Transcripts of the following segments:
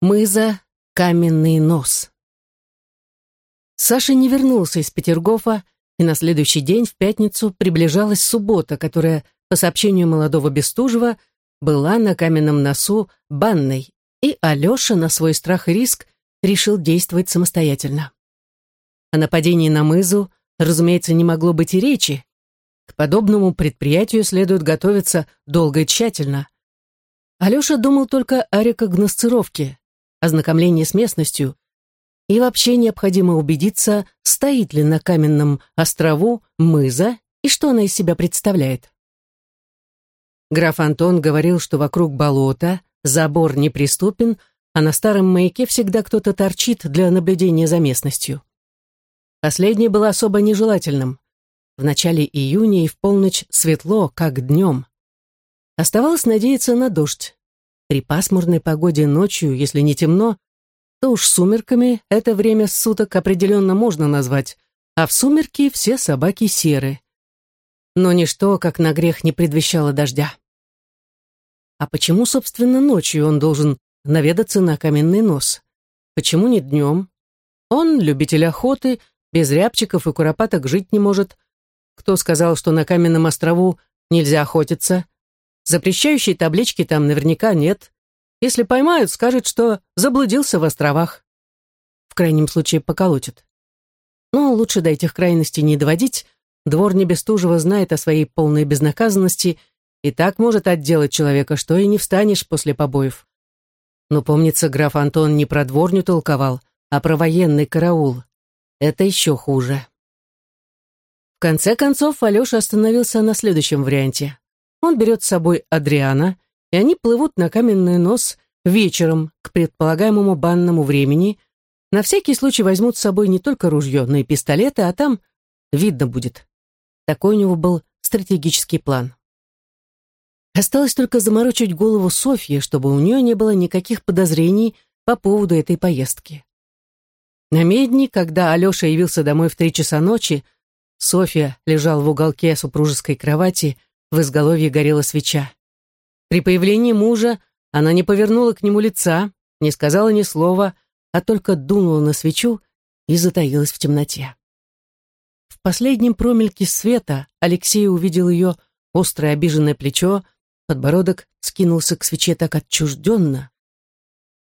Мыза Каменный нос. Саша не вернулся из Петергофа, и на следующий день, в пятницу, приближалась суббота, которая, по сообщению молодого Бестужева, была на каменном носу банной, и Алеша на свой страх и риск решил действовать самостоятельно. О нападении на мызу, разумеется, не могло быть и речи. К подобному предприятию следует готовиться долго и тщательно. Алеша думал только о рекогносцировке, ознакомление с местностью, и вообще необходимо убедиться, стоит ли на каменном острову мыза и что она из себя представляет. Граф Антон говорил, что вокруг болота, забор неприступен, а на старом маяке всегда кто-то торчит для наблюдения за местностью. Последнее было особо нежелательным. В начале июня и в полночь светло, как днем. Оставалось надеяться на дождь. При пасмурной погоде ночью, если не темно, то уж сумерками это время суток определенно можно назвать, а в сумерки все собаки серы. Но ничто, как на грех, не предвещало дождя. А почему, собственно, ночью он должен наведаться на каменный нос? Почему не днем? Он, любитель охоты, без рябчиков и куропаток жить не может. Кто сказал, что на каменном острову нельзя охотиться? Запрещающей таблички там наверняка нет. Если поймают, скажут, что заблудился в островах. В крайнем случае поколотят. Но лучше до этих крайностей не доводить. Двор Небестужева знает о своей полной безнаказанности и так может отделать человека, что и не встанешь после побоев. Но, помнится, граф Антон не про дворню толковал, а про военный караул. Это еще хуже. В конце концов, Алеша остановился на следующем варианте. Он берет с собой Адриана, и они плывут на каменный нос вечером к предполагаемому банному времени. На всякий случай возьмут с собой не только ружье, но и пистолеты, а там видно будет. Такой у него был стратегический план. Осталось только заморочить голову Софье, чтобы у нее не было никаких подозрений по поводу этой поездки. На медни, когда Алеша явился домой в три часа ночи, Софья лежала в уголке супружеской кровати, в изголовье горела свеча. При появлении мужа она не повернула к нему лица, не сказала ни слова, а только дунула на свечу и затаилась в темноте. В последнем промельке света Алексей увидел ее острое обиженное плечо, подбородок скинулся к свече так отчужденно.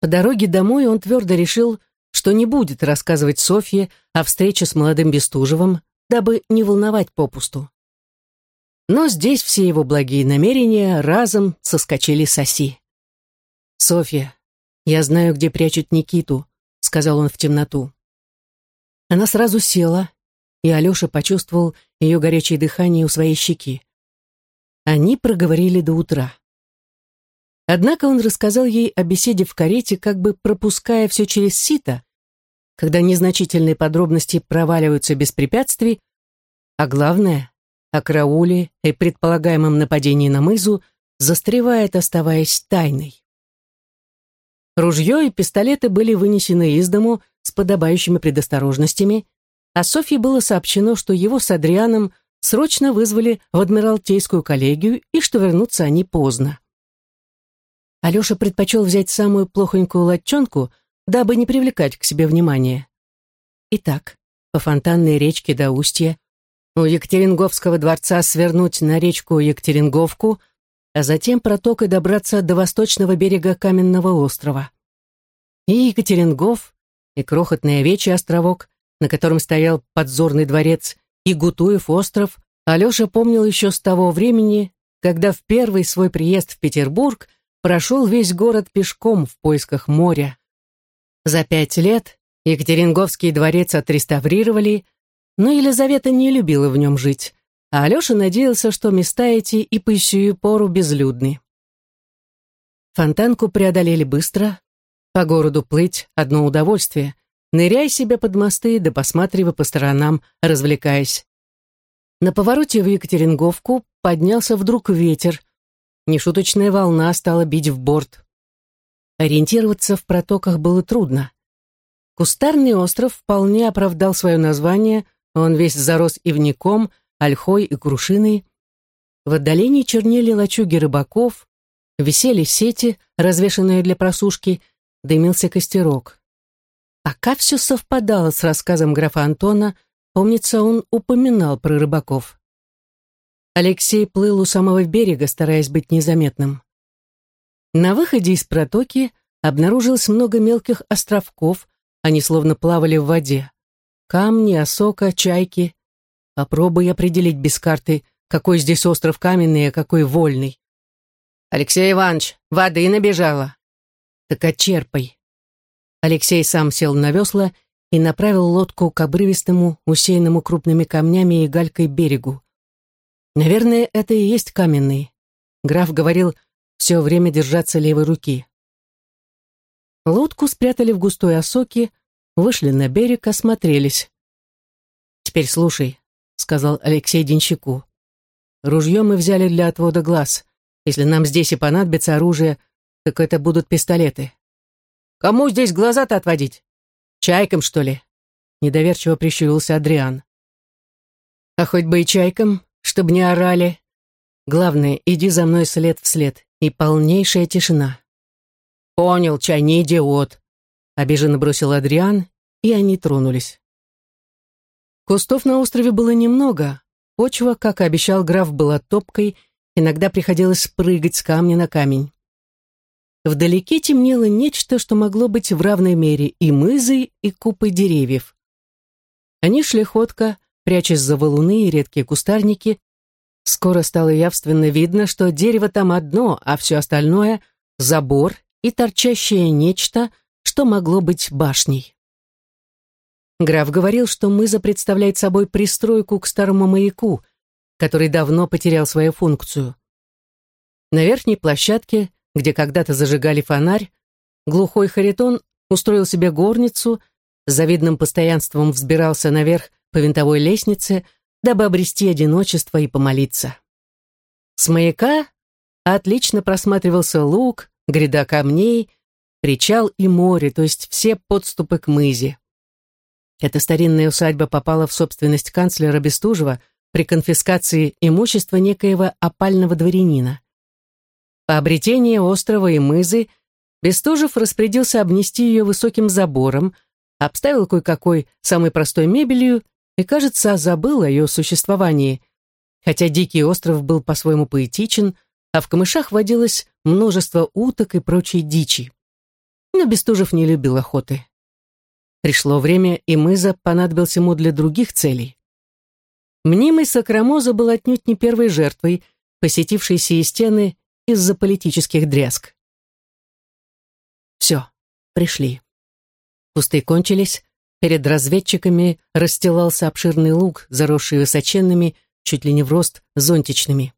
По дороге домой он твердо решил, что не будет рассказывать Софье о встрече с молодым Бестужевым, дабы не волновать попусту. Но здесь все его благие намерения разом соскочили с оси. «Софья, я знаю, где прячут Никиту», — сказал он в темноту. Она сразу села, и Алеша почувствовал ее горячее дыхание у своей щеки. Они проговорили до утра. Однако он рассказал ей о беседе в карете, как бы пропуская все через сито, когда незначительные подробности проваливаются без препятствий, а главное, о карауле и предполагаемом нападении на мызу застревает, оставаясь тайной. Ружье и пистолеты были вынесены из дому с подобающими предосторожностями, а Софье было сообщено, что его с Адрианом срочно вызвали в Адмиралтейскую коллегию и что вернутся они поздно. Алеша предпочел взять самую плохонькую латчонку, дабы не привлекать к себе внимания. Итак, по фонтанной речке до устья у Екатеринговского дворца свернуть на речку Екатеринговку, а затем протокой добраться до восточного берега Каменного острова. И Екатерингов, и крохотный овечий островок, на котором стоял подзорный дворец, и Гутуев остров, Алеша помнил еще с того времени, когда в первый свой приезд в Петербург прошел весь город пешком в поисках моря. За пять лет Екатеринговский дворец отреставрировали, но Елизавета не любила в нем жить, а Алеша надеялся, что места эти и по сию пору безлюдны. Фонтанку преодолели быстро. По городу плыть — одно удовольствие. Ныряй себе под мосты, да посматривай по сторонам, развлекаясь. На повороте в Екатеринговку поднялся вдруг ветер. Нешуточная волна стала бить в борт. Ориентироваться в протоках было трудно. Кустарный остров вполне оправдал свое название — он весь зарос ивником, ольхой и крушиной. В отдалении чернели лачуги рыбаков, висели сети, развешанные для просушки, дымился костерок. Пока все совпадало с рассказом графа Антона, помнится, он упоминал про рыбаков. Алексей плыл у самого берега, стараясь быть незаметным. На выходе из протоки обнаружилось много мелких островков, они словно плавали в воде. Камни, осока, чайки. Попробуй определить без карты, какой здесь остров каменный, а какой вольный. «Алексей Иванович, воды набежала!» «Так отчерпай!» Алексей сам сел на весла и направил лодку к обрывистому, усеянному крупными камнями и галькой берегу. Наверное, это и есть каменный. Граф говорил все время держаться левой руки. Лодку спрятали в густой осоке, вышли на берег, осмотрелись. «Теперь слушай», — сказал Алексей Денщику. «Ружье мы взяли для отвода глаз. Если нам здесь и понадобится оружие, так это будут пистолеты». «Кому здесь глаза-то отводить? Чайкам, что ли?» Недоверчиво прищурился Адриан. «А хоть бы и чайкам, чтобы не орали. Главное, иди за мной след в след, и полнейшая тишина». «Понял, чай, не идиот», — обиженно бросил Адриан, и они тронулись. Кустов на острове было немного, почва, как и обещал граф, была топкой, иногда приходилось прыгать с камня на камень. Вдалеке темнело нечто, что могло быть в равной мере и мызой, и купой деревьев. Они шли ходко, прячась за валуны и редкие кустарники. Скоро стало явственно видно, что дерево там одно, а все остальное — забор и торчащее нечто, что могло быть башней. Граф говорил, что мыза представляет собой пристройку к старому маяку, который давно потерял свою функцию. На верхней площадке, где когда-то зажигали фонарь, глухой Харитон устроил себе горницу, с завидным постоянством взбирался наверх по винтовой лестнице, дабы обрести одиночество и помолиться. С маяка отлично просматривался луг, гряда камней, причал и море, то есть все подступы к мызе. Эта старинная усадьба попала в собственность канцлера Бестужева при конфискации имущества некоего опального дворянина. По обретении острова и мызы Бестужев распорядился обнести ее высоким забором, обставил кое-какой самой простой мебелью и, кажется, забыл о ее существовании, хотя Дикий остров был по-своему поэтичен, а в камышах водилось множество уток и прочей дичи. Но Бестужев не любил охоты. Пришло время, и Мыза понадобился ему для других целей. Мнимый Сакрамоза был отнюдь не первой жертвой, посетившей сии стены из-за политических дрязг. Все, пришли. Кусты кончились, перед разведчиками расстилался обширный луг, заросший высоченными, чуть ли не в рост, зонтичными.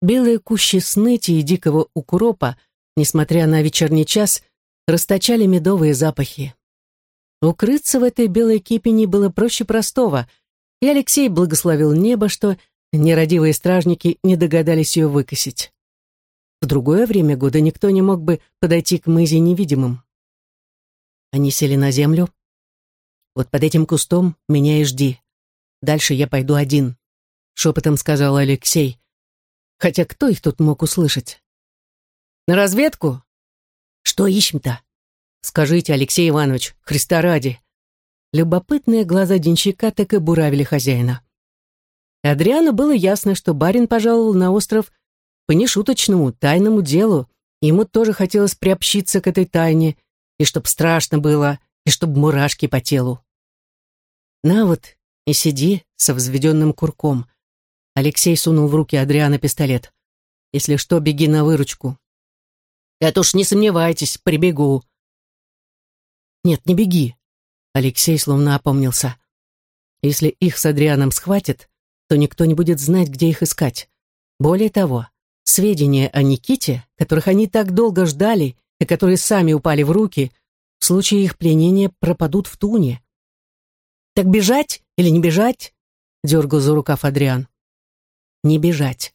Белые кущи сныти и дикого укуропа, несмотря на вечерний час, расточали медовые запахи. Укрыться в этой белой кипени было проще простого, и Алексей благословил небо, что нерадивые стражники не догадались ее выкосить. В другое время года никто не мог бы подойти к мызе невидимым. Они сели на землю. «Вот под этим кустом меня и жди. Дальше я пойду один», — шепотом сказал Алексей. Хотя кто их тут мог услышать? «На разведку?» «Что ищем-то?» Скажите, Алексей Иванович, Христа ради. Любопытные глаза денщика так и буравили хозяина. Адриану было ясно, что барин пожаловал на остров по нешуточному, тайному делу, ему тоже хотелось приобщиться к этой тайне, и чтоб страшно было, и чтоб мурашки по телу. «На вот, и сиди со взведенным курком». Алексей сунул в руки Адриана пистолет. «Если что, беги на выручку». «Это уж не сомневайтесь, прибегу», «Нет, не беги!» Алексей словно опомнился. «Если их с Адрианом схватят, то никто не будет знать, где их искать. Более того, сведения о Никите, которых они так долго ждали и которые сами упали в руки, в случае их пленения пропадут в туне». «Так бежать или не бежать?» — дергал за рукав Адриан. «Не бежать.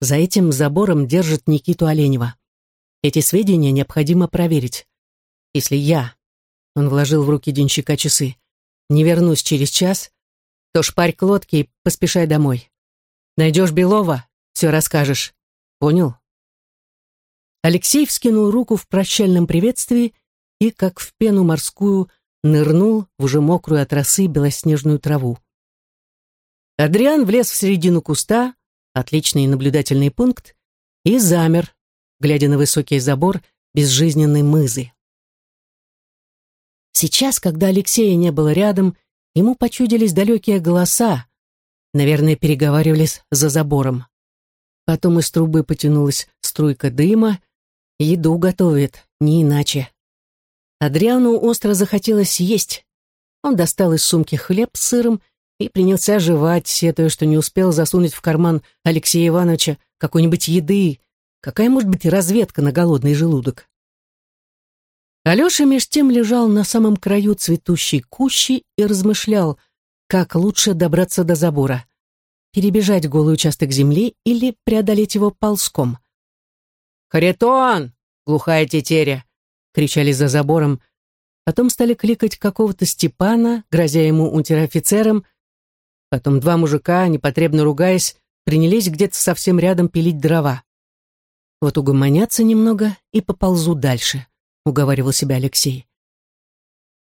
За этим забором держит Никиту Оленева. Эти сведения необходимо проверить. Если я, он вложил в руки денщика часы. «Не вернусь через час, то шпарь к лодке и поспешай домой. Найдешь Белова, все расскажешь. Понял?» Алексей вскинул руку в прощальном приветствии и, как в пену морскую, нырнул в уже мокрую от росы белоснежную траву. Адриан влез в середину куста, отличный наблюдательный пункт, и замер, глядя на высокий забор безжизненной мызы. Сейчас, когда Алексея не было рядом, ему почудились далекие голоса, наверное, переговаривались за забором. Потом из трубы потянулась струйка дыма, еду готовит, не иначе. Адриану остро захотелось есть. Он достал из сумки хлеб с сыром и принялся жевать, сетуя, что не успел засунуть в карман Алексея Ивановича какой-нибудь еды. Какая может быть разведка на голодный желудок? Алеша меж тем лежал на самом краю цветущей кущи и размышлял, как лучше добраться до забора. Перебежать голый участок земли или преодолеть его ползком. «Харитон!» — глухая тетеря! — кричали за забором. Потом стали кликать какого-то Степана, грозя ему унтер-офицером. Потом два мужика, непотребно ругаясь, принялись где-то совсем рядом пилить дрова. Вот угомонятся немного и поползу дальше. — уговаривал себя Алексей.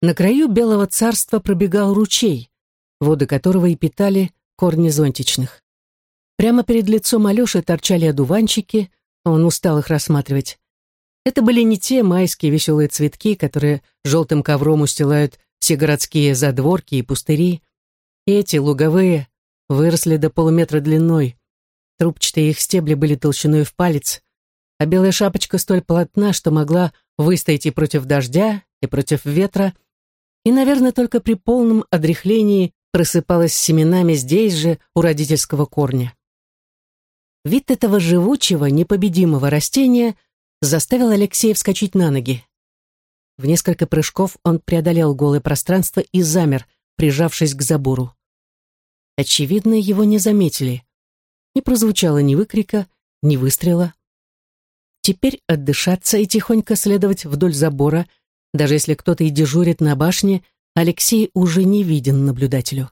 На краю Белого царства пробегал ручей, воды которого и питали корни зонтичных. Прямо перед лицом Алеши торчали одуванчики, он устал их рассматривать. Это были не те майские веселые цветки, которые желтым ковром устилают все городские задворки и пустыри. Эти, луговые, выросли до полуметра длиной. Трубчатые их стебли были толщиной в палец, а белая шапочка столь плотна, что могла выстоять и против дождя, и против ветра, и, наверное, только при полном одряхлении просыпалась семенами здесь же, у родительского корня. Вид этого живучего, непобедимого растения заставил Алексея вскочить на ноги. В несколько прыжков он преодолел голое пространство и замер, прижавшись к забору. Очевидно, его не заметили. Не прозвучало ни выкрика, ни выстрела. Теперь отдышаться и тихонько следовать вдоль забора, даже если кто-то и дежурит на башне, Алексей уже не виден наблюдателю.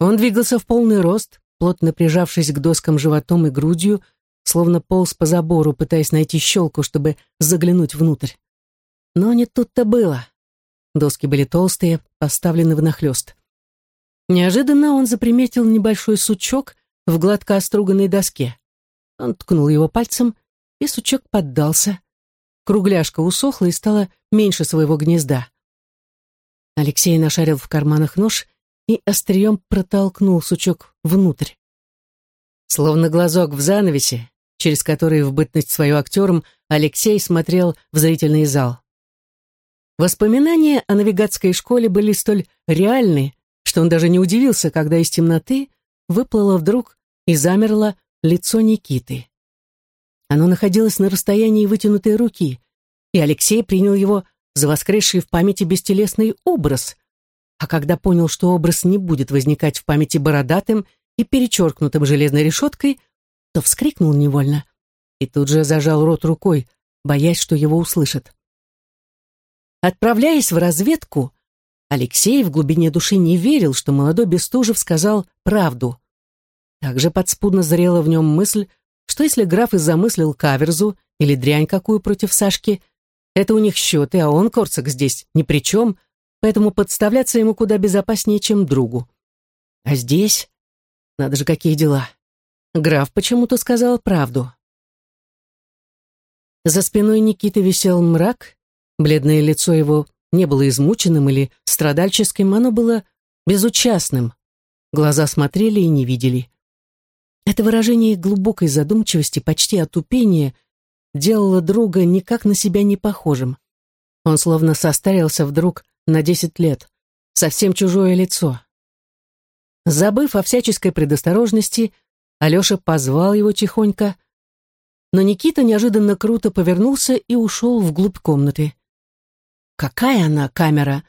Он двигался в полный рост, плотно прижавшись к доскам животом и грудью, словно полз по забору, пытаясь найти щелку, чтобы заглянуть внутрь. Но не тут-то было. Доски были толстые, поставлены внахлёст. Неожиданно он заприметил небольшой сучок в гладко оструганной доске. Он ткнул его пальцем и сучок поддался. Кругляшка усохла и стала меньше своего гнезда. Алексей нашарил в карманах нож и острием протолкнул сучок внутрь. Словно глазок в занавесе, через который в бытность свою актером Алексей смотрел в зрительный зал. Воспоминания о навигатской школе были столь реальны, что он даже не удивился, когда из темноты выплыло вдруг и замерло лицо Никиты. Оно находилось на расстоянии вытянутой руки, и Алексей принял его за воскресший в памяти бестелесный образ. А когда понял, что образ не будет возникать в памяти бородатым и перечеркнутым железной решеткой, то вскрикнул невольно и тут же зажал рот рукой, боясь, что его услышат. Отправляясь в разведку, Алексей в глубине души не верил, что молодой Бестужев сказал правду. Также подспудно зрела в нем мысль, что если граф и замыслил каверзу или дрянь какую против Сашки, это у них счеты, а он, Корцак, здесь ни при чем, поэтому подставляться ему куда безопаснее, чем другу. А здесь? Надо же, какие дела. Граф почему-то сказал правду. За спиной Никиты висел мрак, бледное лицо его не было измученным или страдальческим, оно было безучастным. Глаза смотрели и не видели. Это выражение глубокой задумчивости, почти отупения, делало друга никак на себя не похожим. Он словно состарился вдруг на десять лет, совсем чужое лицо. Забыв о всяческой предосторожности, Алеша позвал его тихонько, но Никита неожиданно круто повернулся и ушел вглубь комнаты. Какая она камера?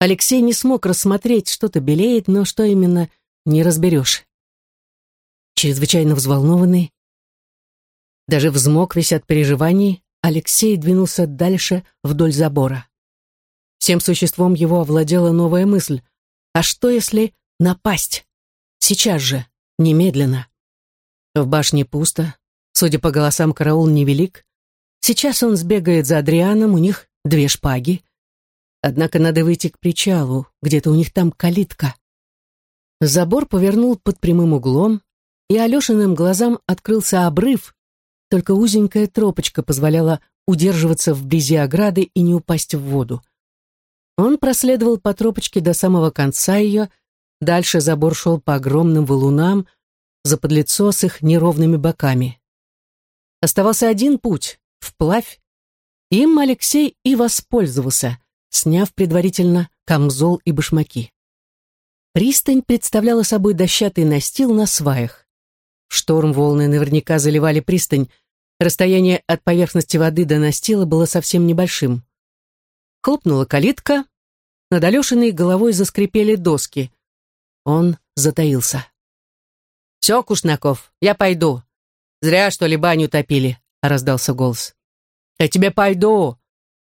Алексей не смог рассмотреть, что-то белеет, но что именно, не разберешь чрезвычайно взволнованный. Даже взмок весь от переживаний, Алексей двинулся дальше вдоль забора. Всем существом его овладела новая мысль. А что, если напасть? Сейчас же, немедленно. В башне пусто, судя по голосам, караул невелик, Сейчас он сбегает за Адрианом, у них две шпаги. Однако надо выйти к причалу, где-то у них там калитка. Забор повернул под прямым углом, и Алешиным глазам открылся обрыв, только узенькая тропочка позволяла удерживаться вблизи ограды и не упасть в воду. Он проследовал по тропочке до самого конца ее, дальше забор шел по огромным валунам, за подлицо с их неровными боками. Оставался один путь — вплавь. Им Алексей и воспользовался, сняв предварительно камзол и башмаки. Пристань представляла собой дощатый настил на сваях. Шторм волны наверняка заливали пристань, расстояние от поверхности воды до настила было совсем небольшим. Хлопнула калитка, над Алешиной головой заскрипели доски. Он затаился. «Все, Кушнаков, я пойду. Зря, что ли, баню топили», — раздался голос. «Я тебе пойду.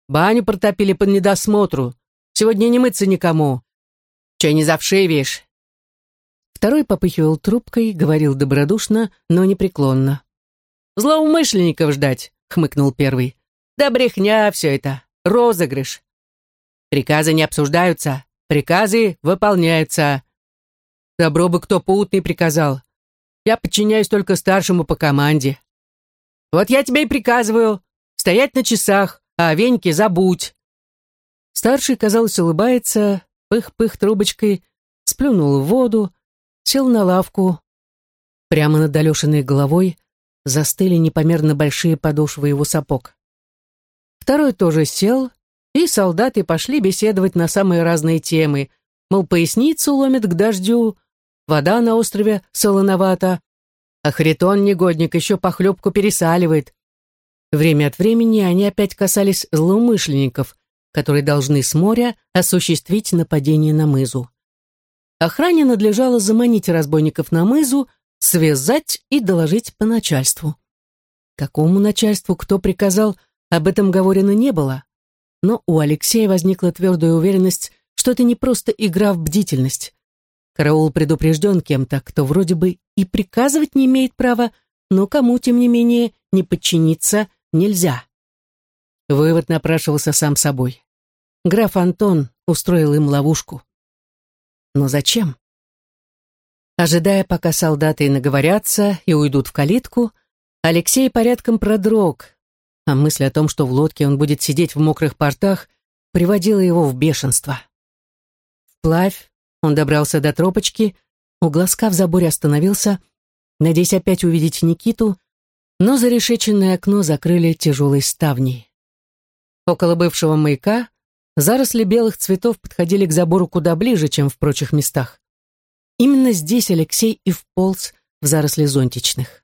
Баню протопили по недосмотру. Сегодня не мыться никому. Че не завшивишь?» Второй попыхивал трубкой, говорил добродушно, но непреклонно. «Злоумышленников ждать», — хмыкнул первый. «Да брехня все это, розыгрыш. Приказы не обсуждаются, приказы выполняются. Добро бы кто путный приказал. Я подчиняюсь только старшему по команде. Вот я тебе и приказываю стоять на часах, а о веньке забудь. Старший, казалось, улыбается, пых-пых трубочкой, сплюнул в воду, сел на лавку. Прямо над Алешиной головой застыли непомерно большие подошвы его сапог. Второй тоже сел, и солдаты пошли беседовать на самые разные темы, мол, поясницу ломит к дождю, вода на острове солоновата, а Харитон, негодник, еще похлебку пересаливает. Время от времени они опять касались злоумышленников, которые должны с моря осуществить нападение на мызу. Охране надлежало заманить разбойников на мызу, связать и доложить по начальству. Какому начальству кто приказал, об этом говорено не было. Но у Алексея возникла твердая уверенность, что это не просто игра в бдительность. Караул предупрежден кем-то, кто вроде бы и приказывать не имеет права, но кому, тем не менее, не подчиниться нельзя. Вывод напрашивался сам собой. Граф Антон устроил им ловушку. Но зачем? Ожидая, пока солдаты наговорятся и уйдут в калитку, Алексей порядком продрог, а мысль о том, что в лодке он будет сидеть в мокрых портах, приводила его в бешенство. Вплавь он добрался до тропочки, у глазка в заборе остановился, надеясь опять увидеть Никиту, но зарешеченное окно закрыли тяжелой ставней. Около бывшего маяка заросли белых цветов подходили к забору куда ближе, чем в прочих местах. Именно здесь Алексей и вполз в заросли зонтичных.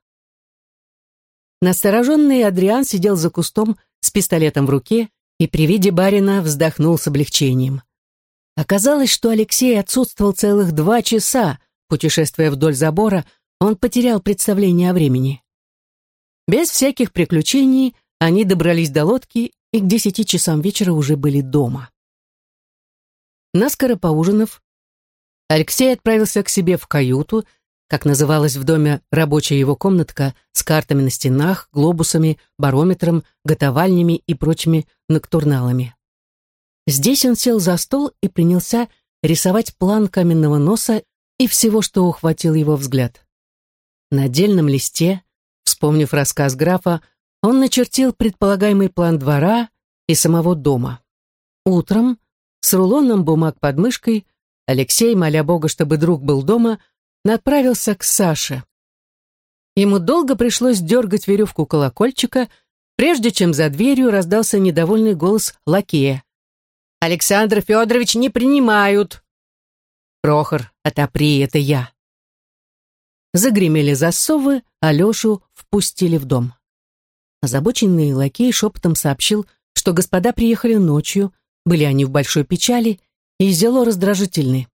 Настороженный Адриан сидел за кустом с пистолетом в руке и при виде барина вздохнул с облегчением. Оказалось, что Алексей отсутствовал целых два часа, путешествуя вдоль забора, он потерял представление о времени. Без всяких приключений они добрались до лодки и к десяти часам вечера уже были дома. Наскоро поужинав, Алексей отправился к себе в каюту, как называлась в доме рабочая его комнатка с картами на стенах, глобусами, барометром, готовальнями и прочими ноктурналами. Здесь он сел за стол и принялся рисовать план каменного носа и всего, что ухватил его взгляд. На отдельном листе, вспомнив рассказ графа, он начертил предполагаемый план двора и самого дома. Утром, с рулоном бумаг под мышкой, Алексей, моля Бога, чтобы друг был дома, направился к Саше. Ему долго пришлось дергать веревку колокольчика, прежде чем за дверью раздался недовольный голос лакея. Александр Федорович не принимают. Прохор, отопри, это я. Загремели засовы, Алешу впустили в дом. Озабоченный лакей шепотом сообщил, что господа приехали ночью, были они в большой печали и зело раздражительны.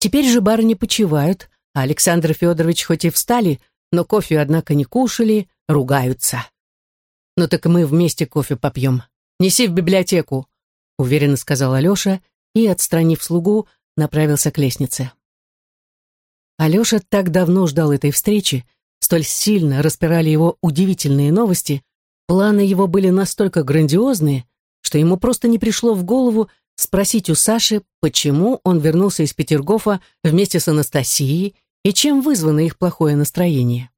Теперь же барыни почивают, а Александр Федорович хоть и встали, но кофе, однако, не кушали, ругаются. «Ну так мы вместе кофе попьем. Неси в библиотеку уверенно сказал Алеша и, отстранив слугу, направился к лестнице. Алеша так давно ждал этой встречи, столь сильно распирали его удивительные новости, Планы его были настолько грандиозные, что ему просто не пришло в голову спросить у Саши, почему он вернулся из Петергофа вместе с Анастасией и чем вызвано их плохое настроение.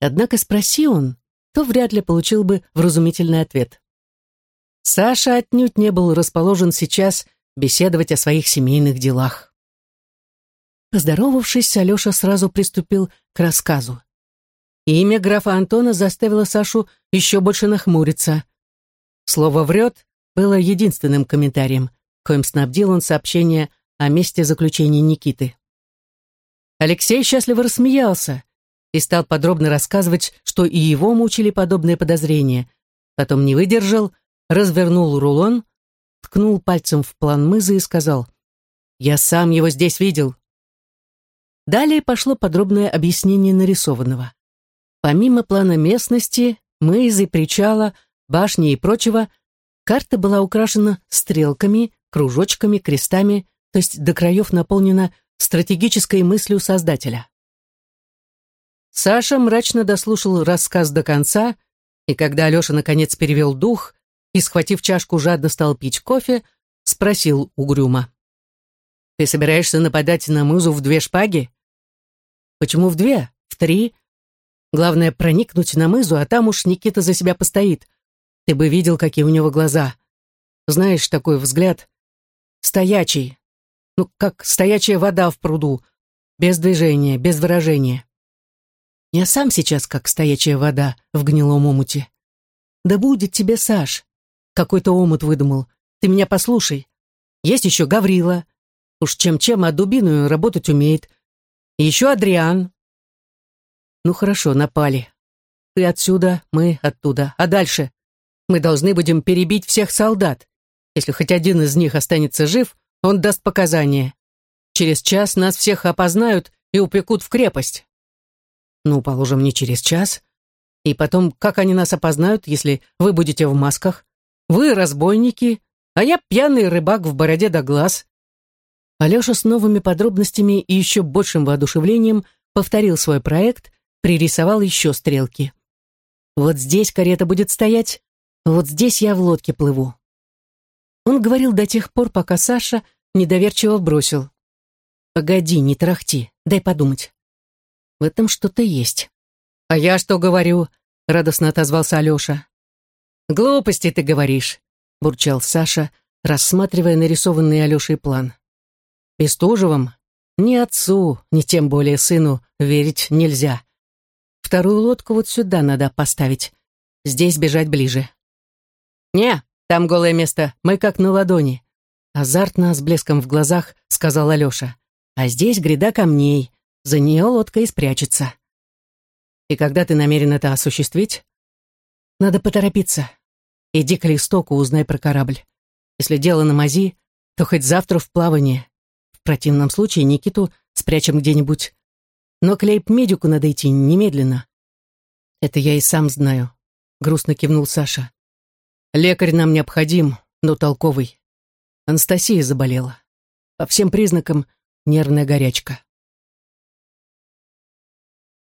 Однако спроси он, то вряд ли получил бы вразумительный ответ. Саша отнюдь не был расположен сейчас беседовать о своих семейных делах. Поздоровавшись, Алеша сразу приступил к рассказу. Имя графа Антона заставило Сашу еще больше нахмуриться. Слово «врет» было единственным комментарием, коим снабдил он сообщение о месте заключения Никиты. Алексей счастливо рассмеялся и стал подробно рассказывать, что и его мучили подобные подозрения. Потом не выдержал, развернул рулон, ткнул пальцем в план мызы и сказал, «Я сам его здесь видел». Далее пошло подробное объяснение нарисованного. Помимо плана местности, мызы, причала, башни и прочего, карта была украшена стрелками, кружочками, крестами, то есть до краев наполнена стратегической мыслью создателя. Саша мрачно дослушал рассказ до конца, и когда Алеша наконец перевел дух и, схватив чашку, жадно стал пить кофе, спросил угрюмо. «Ты собираешься нападать на мызу в две шпаги?» «Почему в две? В три? Главное, проникнуть на мызу, а там уж Никита за себя постоит. Ты бы видел, какие у него глаза. Знаешь, такой взгляд. Стоячий. Ну, как стоячая вода в пруду. Без движения, без выражения. Я сам сейчас как стоячая вода в гнилом омуте. Да будет тебе, Саш. Какой-то омут выдумал. Ты меня послушай. Есть еще Гаврила. Уж чем-чем, а дубиную работать умеет. Еще Адриан. Ну хорошо, напали. Ты отсюда, мы оттуда. А дальше? Мы должны будем перебить всех солдат. Если хоть один из них останется жив, он даст показания. Через час нас всех опознают и упекут в крепость. Ну, положим, не через час. И потом, как они нас опознают, если вы будете в масках? Вы разбойники, а я пьяный рыбак в бороде до глаз. Алеша с новыми подробностями и еще большим воодушевлением повторил свой проект, пририсовал еще стрелки. Вот здесь карета будет стоять, вот здесь я в лодке плыву. Он говорил до тех пор, пока Саша недоверчиво бросил. «Погоди, не тарахти, дай подумать». В этом что-то есть. «А я что говорю?» — радостно отозвался Алеша. «Глупости ты говоришь», — бурчал Саша, рассматривая нарисованный Алешей план. «Бестужевым ни отцу, ни тем более сыну верить нельзя. Вторую лодку вот сюда надо поставить. Здесь бежать ближе». «Не, там голое место, мы как на ладони», — азартно с блеском в глазах сказал Алеша. «А здесь гряда камней, за нее лодка и спрячется. И когда ты намерен это осуществить? Надо поторопиться. Иди к листоку, узнай про корабль. Если дело на мази, то хоть завтра в плавание. В противном случае Никиту спрячем где-нибудь. Но к лейб-медику надо идти немедленно. Это я и сам знаю, грустно кивнул Саша. Лекарь нам необходим, но толковый. Анастасия заболела. По всем признакам нервная горячка.